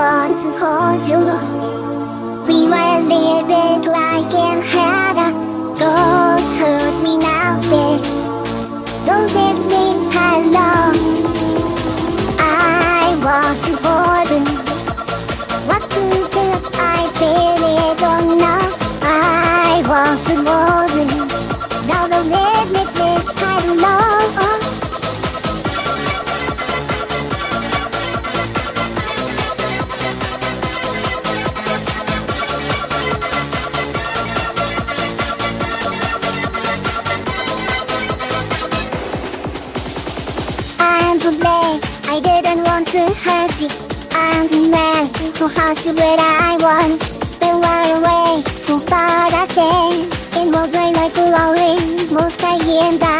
to hold you. We were living like in heaven. Don't hurt me now, bitch. Don't leave me alone. I was born. What to do? I really don't know. I was born. Now the limit is kind of low. I'm to hurt you. I'm the man who has you where I once been far away, so far that day. It was rain like glory, most I and I.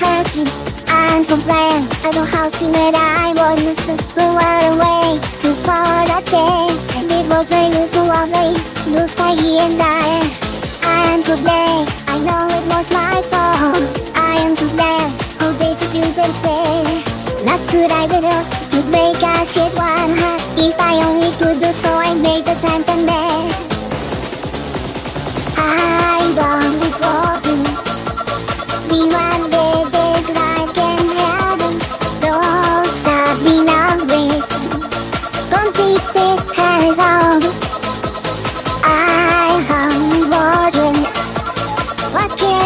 you. I'm complain, have to where I was so far away, so far that day. And it was a little lovely, lose my and I. Am to blame, I know it was my fault. I am to blame, oh this is you can pay. Not should I do, could make us hit one. If I only could do so, I made the time